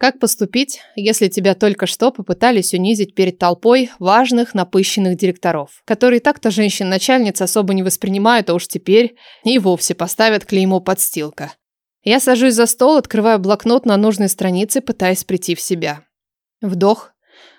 Как поступить, если тебя только что попытались унизить перед толпой важных напыщенных директоров, которые так-то женщин-начальниц особо не воспринимают, а уж теперь и вовсе поставят клеймо подстилка. Я сажусь за стол, открываю блокнот на нужной странице, пытаясь прийти в себя. Вдох,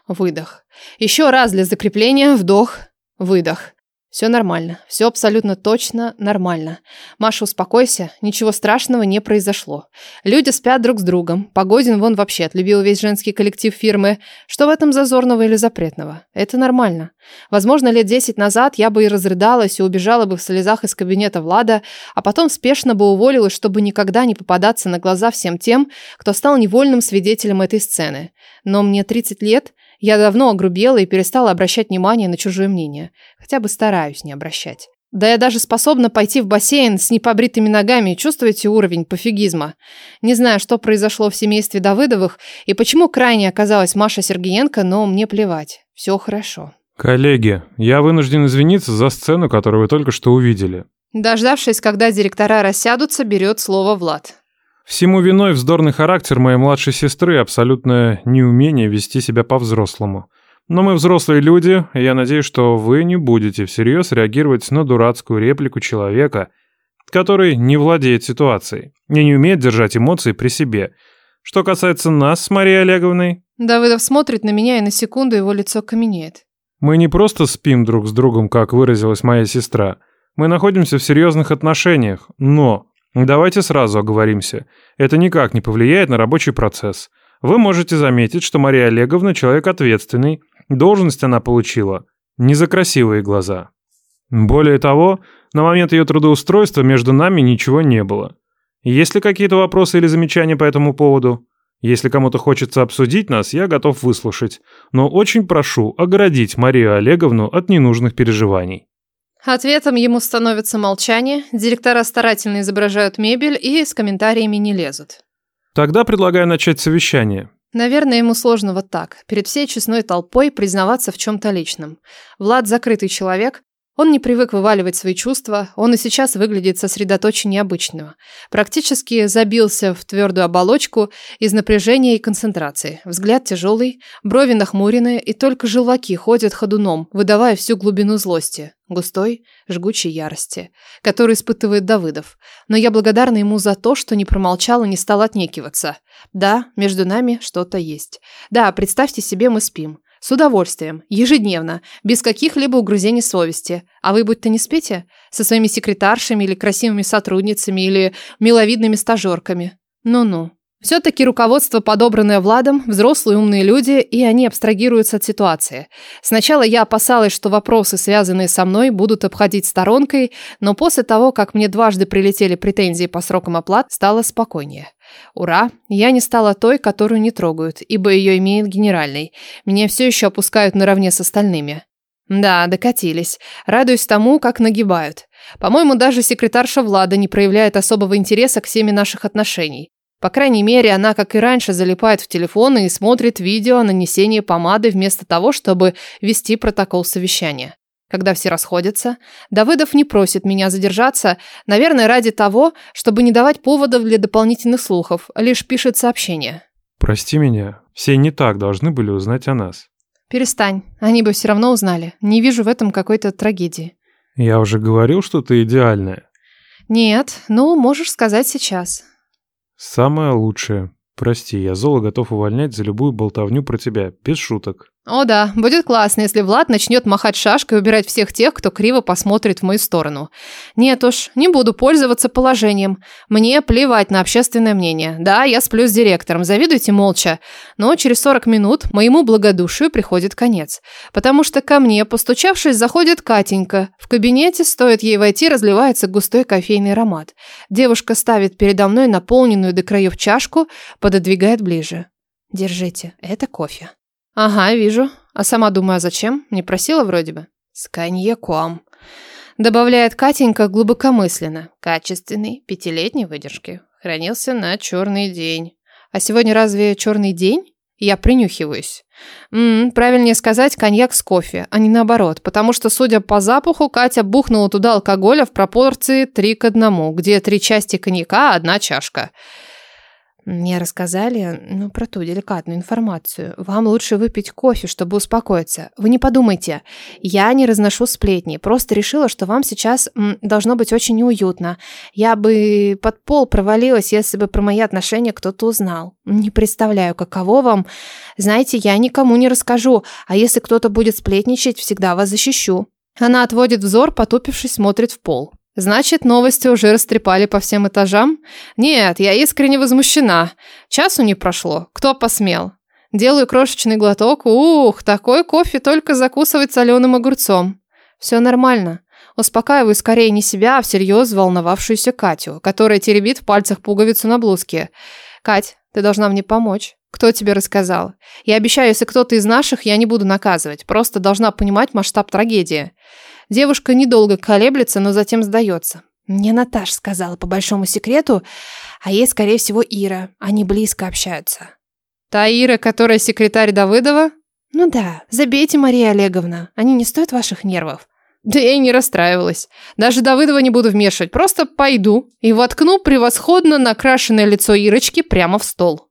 выдох. Еще раз для закрепления, вдох, выдох. Все нормально, все абсолютно точно нормально. Маша, успокойся, ничего страшного не произошло. Люди спят друг с другом. Погодин вон вообще отлюбил весь женский коллектив фирмы. Что в этом зазорного или запретного? Это нормально. Возможно, лет десять назад я бы и разрыдалась, и убежала бы в слезах из кабинета Влада, а потом спешно бы уволилась, чтобы никогда не попадаться на глаза всем тем, кто стал невольным свидетелем этой сцены. Но мне 30 лет, я давно огрубела и перестала обращать внимание на чужое мнение. Хотя бы стараюсь не обращать. Да я даже способна пойти в бассейн с непобритыми ногами. Чувствуете уровень пофигизма? Не знаю, что произошло в семействе Давыдовых и почему крайне оказалась Маша Сергеенко, но мне плевать. Все хорошо. Коллеги, я вынужден извиниться за сцену, которую вы только что увидели. Дождавшись, когда директора рассядутся, берет слово Влад. Всему виной вздорный характер моей младшей сестры и абсолютное неумение вести себя по-взрослому. Но мы взрослые люди, и я надеюсь, что вы не будете всерьез реагировать на дурацкую реплику человека, который не владеет ситуацией и не умеет держать эмоции при себе. Что касается нас с Марией Олеговной... Давыдов смотрит на меня, и на секунду его лицо каменеет. Мы не просто спим друг с другом, как выразилась моя сестра. Мы находимся в серьезных отношениях, но Давайте сразу оговоримся. Это никак не повлияет на рабочий процесс. Вы можете заметить, что Мария Олеговна человек ответственный, должность она получила не за красивые глаза. Более того, на момент ее трудоустройства между нами ничего не было. Есть ли какие-то вопросы или замечания по этому поводу? Если кому-то хочется обсудить нас, я готов выслушать, но очень прошу оградить Марию Олеговну от ненужных переживаний. Ответом ему становится молчание, директора старательно изображают мебель и с комментариями не лезут. Тогда предлагаю начать совещание. Наверное, ему сложно вот так, перед всей честной толпой признаваться в чем-то личном. Влад закрытый человек, он не привык вываливать свои чувства, он и сейчас выглядит сосредоточеннее обычного. Практически забился в твердую оболочку из напряжения и концентрации. Взгляд тяжелый, брови нахмуренные, и только желваки ходят ходуном, выдавая всю глубину злости, густой, жгучей ярости, который испытывает Давыдов. Но я благодарна ему за то, что не промолчал и не стал отнекиваться. Да, между нами что-то есть. Да, представьте себе, мы спим. С удовольствием, ежедневно, без каких-либо угрызений совести. А вы будь-то не спите? Со своими секретаршами или красивыми сотрудницами или миловидными стажерками. Ну-ну. Все-таки руководство, подобранное Владом, взрослые умные люди, и они абстрагируются от ситуации. Сначала я опасалась, что вопросы, связанные со мной, будут обходить сторонкой, но после того, как мне дважды прилетели претензии по срокам оплат, стало спокойнее. Ура, я не стала той, которую не трогают, ибо ее имеет генеральный. Меня все еще опускают наравне с остальными. Да, докатились. Радуюсь тому, как нагибают. По-моему, даже секретарша Влада не проявляет особого интереса к теме наших отношений. По крайней мере, она, как и раньше, залипает в телефон и смотрит видео о нанесении помады вместо того, чтобы вести протокол совещания. Когда все расходятся, Давыдов не просит меня задержаться, наверное, ради того, чтобы не давать поводов для дополнительных слухов, лишь пишет сообщение. «Прости меня, все не так должны были узнать о нас». «Перестань, они бы все равно узнали. Не вижу в этом какой-то трагедии». «Я уже говорил, что ты идеальная». «Нет, ну, можешь сказать сейчас». Самое лучшее. Прости, я золо готов увольнять за любую болтовню про тебя, без шуток. О да, будет классно, если Влад начнет махать шашкой и убирать всех тех, кто криво посмотрит в мою сторону. Нет уж, не буду пользоваться положением. Мне плевать на общественное мнение. Да, я сплю с директором, завидуйте молча. Но через 40 минут моему благодушию приходит конец. Потому что ко мне, постучавшись, заходит Катенька. В кабинете, стоит ей войти, разливается густой кофейный аромат. Девушка ставит передо мной наполненную до краев чашку, пододвигает ближе. Держите, это кофе. Ага, вижу. А сама думаю, а зачем? Не просила вроде бы. С коньяком. Добавляет Катенька глубокомысленно. Качественный, пятилетней выдержки. Хранился на черный день. А сегодня разве черный день? Я принюхиваюсь. М -м, правильнее сказать коньяк с кофе, а не наоборот, потому что, судя по запаху, Катя бухнула туда алкоголя в пропорции 3 к 1, где три части коньяка, а одна чашка. Мне рассказали, ну, про ту деликатную информацию. Вам лучше выпить кофе, чтобы успокоиться. Вы не подумайте, я не разношу сплетни, просто решила, что вам сейчас м, должно быть очень неуютно. Я бы под пол провалилась, если бы про мои отношения кто-то узнал. Не представляю, каково вам. Знаете, я никому не расскажу, а если кто-то будет сплетничать, всегда вас защищу. Она отводит взор, потупившись, смотрит в пол. Значит, новости уже растрепали по всем этажам? Нет, я искренне возмущена. Часу не прошло. Кто посмел? Делаю крошечный глоток. Ух, такой кофе только закусывать соленым огурцом. Все нормально. Успокаиваю скорее не себя, а всерьез волновавшуюся Катю, которая теребит в пальцах пуговицу на блузке. «Кать, ты должна мне помочь». «Кто тебе рассказал? Я обещаю, если кто-то из наших, я не буду наказывать. Просто должна понимать масштаб трагедии». Девушка недолго колеблется, но затем сдается. Мне Наташа сказала по большому секрету, а ей, скорее всего, Ира. Они близко общаются. Та Ира, которая секретарь Давыдова? Ну да, забейте, Мария Олеговна. Они не стоят ваших нервов. Да я и не расстраивалась. Даже Давыдова не буду вмешивать. Просто пойду и воткну превосходно накрашенное лицо Ирочки прямо в стол.